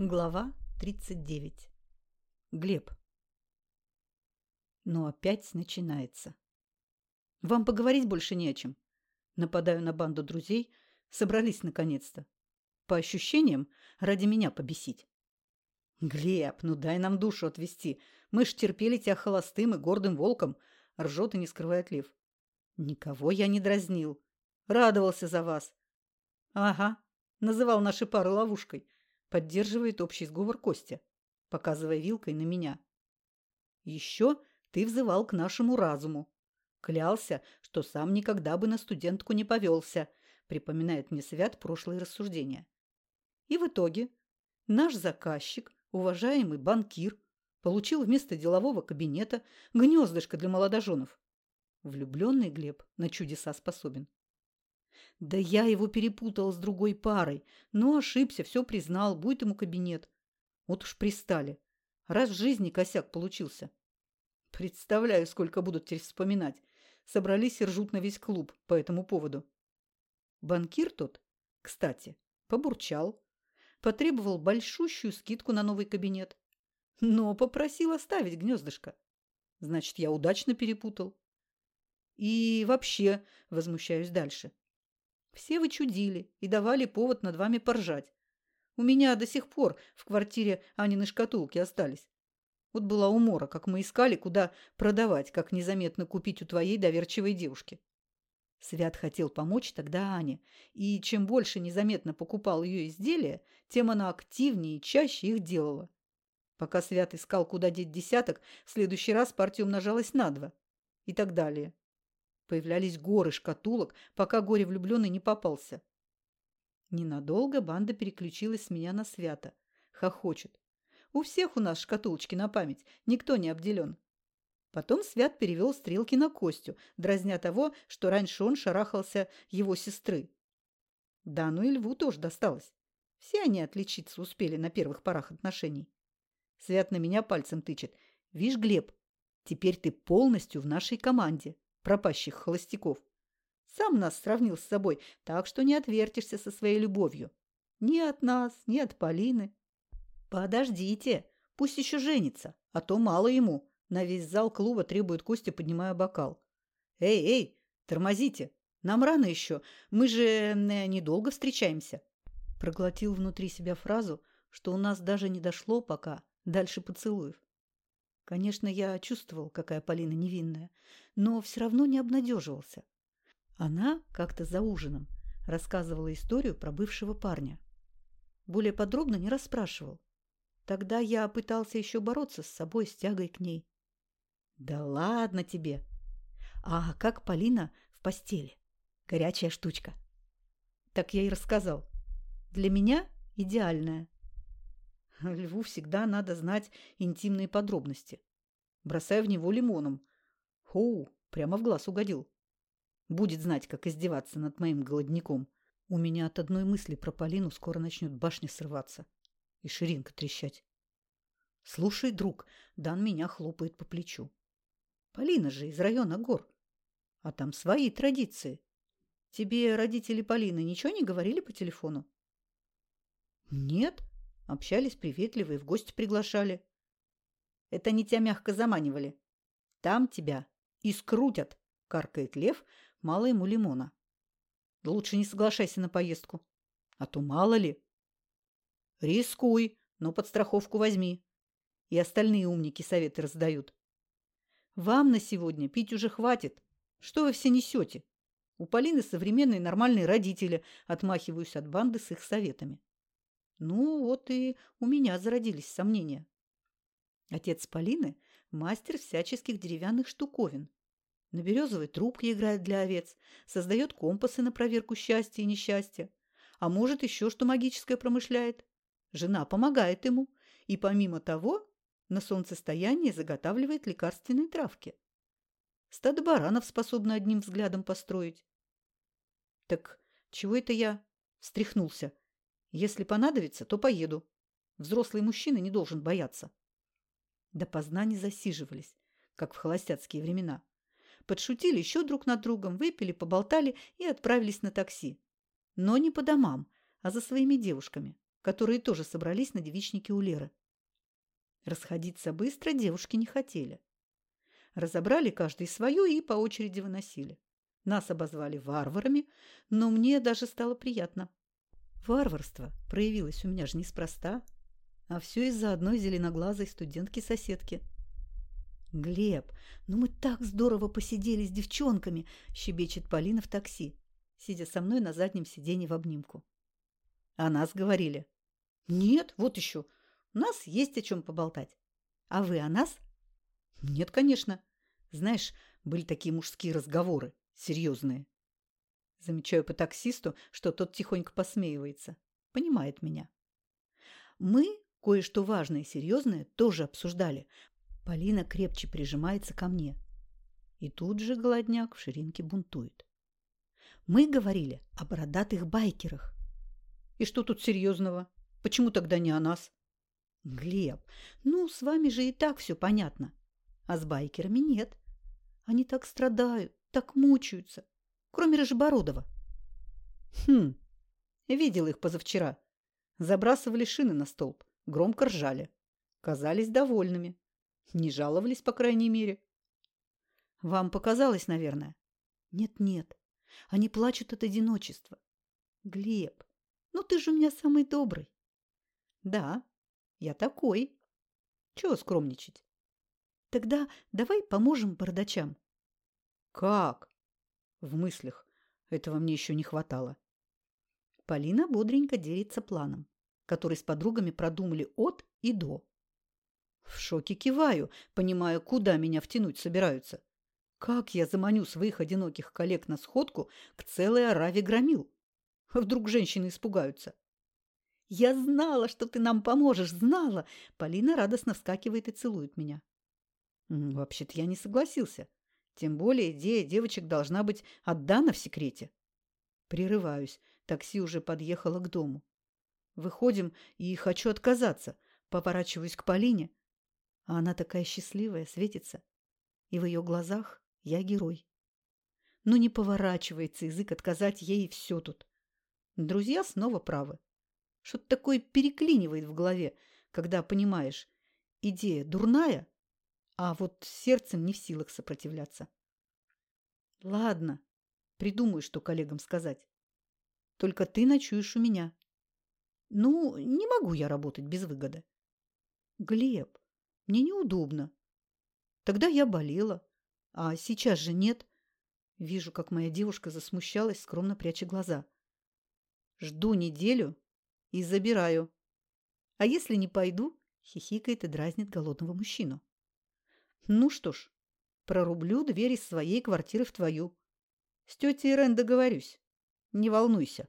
Глава 39. Глеб. Но опять начинается. Вам поговорить больше не о чем. Нападаю на банду друзей. Собрались наконец-то. По ощущениям, ради меня побесить. Глеб, ну дай нам душу отвести. Мы ж терпели тебя холостым и гордым волком. Ржет и не скрывает лев. Никого я не дразнил. Радовался за вас. Ага, называл наши пары ловушкой. Поддерживает общий сговор Костя, показывая вилкой на меня. Еще ты взывал к нашему разуму. Клялся, что сам никогда бы на студентку не повелся, припоминает мне Свят прошлые рассуждения. И в итоге наш заказчик, уважаемый банкир, получил вместо делового кабинета гнездышко для молодоженов. Влюбленный Глеб на чудеса способен. Да я его перепутал с другой парой. Но ошибся, все признал, будет ему кабинет. Вот уж пристали. Раз в жизни косяк получился. Представляю, сколько будут теперь вспоминать. Собрались и ржут на весь клуб по этому поводу. Банкир тот, кстати, побурчал. Потребовал большущую скидку на новый кабинет. Но попросил оставить гнездышко. Значит, я удачно перепутал. И вообще, возмущаюсь дальше. Все вы чудили и давали повод над вами поржать. У меня до сих пор в квартире Анины шкатулки остались. Вот была умора, как мы искали, куда продавать, как незаметно купить у твоей доверчивой девушки. Свят хотел помочь тогда Ане, и чем больше незаметно покупал ее изделия, тем она активнее и чаще их делала. Пока Свят искал, куда деть десяток, в следующий раз партия умножалась на два. И так далее. Появлялись горы шкатулок, пока горе влюбленный не попался. Ненадолго банда переключилась с меня на свято. Хохочет. У всех у нас шкатулочки на память, никто не обделен. Потом Свят перевел стрелки на Костю, дразня того, что раньше он шарахался его сестры. Да, ну и Льву тоже досталось. Все они отличиться успели на первых порах отношений. Свят на меня пальцем тычет. «Вишь, Глеб, теперь ты полностью в нашей команде пропащих холостяков. Сам нас сравнил с собой, так что не отвертишься со своей любовью. Ни от нас, ни от Полины. Подождите, пусть еще женится, а то мало ему. На весь зал клуба требует Костя, поднимая бокал. Эй, эй, тормозите, нам рано еще, мы же э, недолго встречаемся. Проглотил внутри себя фразу, что у нас даже не дошло пока дальше поцелуев. Конечно, я чувствовал, какая Полина невинная, но все равно не обнадеживался. Она как-то за ужином рассказывала историю про бывшего парня. Более подробно не расспрашивал. Тогда я пытался еще бороться с собой, с тягой к ней. Да ладно тебе. А как Полина в постели? Горячая штучка. Так я и рассказал. Для меня идеальная. Льву всегда надо знать интимные подробности. Бросая в него лимоном. Хоу, прямо в глаз угодил. Будет знать, как издеваться над моим голодником. У меня от одной мысли про Полину скоро начнет башня срываться и ширинка трещать. Слушай, друг, Дан меня хлопает по плечу. Полина же из района гор. А там свои традиции. Тебе родители Полины ничего не говорили по телефону? Нет, Общались приветливо и в гости приглашали. Это они тебя мягко заманивали. Там тебя и скрутят, каркает лев, мало ему лимона. лучше не соглашайся на поездку. А то мало ли. Рискуй, но подстраховку возьми. И остальные умники советы раздают. Вам на сегодня пить уже хватит. Что вы все несете? У Полины современные нормальные родители, отмахиваюсь от банды с их советами. Ну, вот и у меня зародились сомнения. Отец Полины – мастер всяческих деревянных штуковин. На березовой трубке играет для овец, создает компасы на проверку счастья и несчастья. А может, еще что магическое промышляет. Жена помогает ему. И помимо того, на солнцестоянии заготавливает лекарственные травки. Стадо баранов способно одним взглядом построить. Так чего это я встряхнулся? Если понадобится, то поеду. Взрослый мужчина не должен бояться. Допоздна не засиживались, как в холостяцкие времена. Подшутили еще друг над другом, выпили, поболтали и отправились на такси. Но не по домам, а за своими девушками, которые тоже собрались на девичнике у Леры. Расходиться быстро девушки не хотели. Разобрали каждый свою и по очереди выносили. Нас обозвали варварами, но мне даже стало приятно. Варварство проявилось у меня же неспроста, а все из-за одной зеленоглазой студентки-соседки. «Глеб, ну мы так здорово посидели с девчонками!» – щебечет Полина в такси, сидя со мной на заднем сиденье в обнимку. «О нас говорили?» «Нет, вот еще. У нас есть о чем поболтать. А вы о нас?» «Нет, конечно. Знаешь, были такие мужские разговоры, серьезные. Замечаю по таксисту, что тот тихонько посмеивается. Понимает меня. Мы кое-что важное и серьезное тоже обсуждали. Полина крепче прижимается ко мне. И тут же голодняк в ширинке бунтует. Мы говорили о бородатых байкерах. И что тут серьезного? Почему тогда не о нас? Глеб, ну, с вами же и так все понятно. А с байкерами нет. Они так страдают, так мучаются кроме Рыжебородова. Хм, видел их позавчера. Забрасывали шины на столб, громко ржали. Казались довольными. Не жаловались, по крайней мере. Вам показалось, наверное? Нет-нет, они плачут от одиночества. Глеб, ну ты же у меня самый добрый. Да, я такой. Чего скромничать? Тогда давай поможем бородачам. Как? В мыслях. Этого мне еще не хватало. Полина бодренько делится планом, который с подругами продумали от и до. В шоке киваю, понимая, куда меня втянуть собираются. Как я заманю своих одиноких коллег на сходку к целой ораве громил? Вдруг женщины испугаются. «Я знала, что ты нам поможешь, знала!» Полина радостно вскакивает и целует меня. Вообще-то я не согласился. Тем более идея девочек должна быть отдана в секрете. Прерываюсь. Такси уже подъехало к дому. Выходим, и хочу отказаться. Поворачиваюсь к Полине. А она такая счастливая, светится. И в ее глазах я герой. Но не поворачивается язык отказать ей, все тут. Друзья снова правы. Что-то такое переклинивает в голове, когда понимаешь, идея дурная, а вот сердцем не в силах сопротивляться. Ладно, придумаю, что коллегам сказать. Только ты ночуешь у меня. Ну, не могу я работать без выгоды. Глеб, мне неудобно. Тогда я болела, а сейчас же нет. Вижу, как моя девушка засмущалась, скромно пряча глаза. Жду неделю и забираю. А если не пойду, хихикает и дразнит голодного мужчину. Ну что ж, прорублю дверь из своей квартиры в твою. С тетей Ирен договорюсь. Не волнуйся.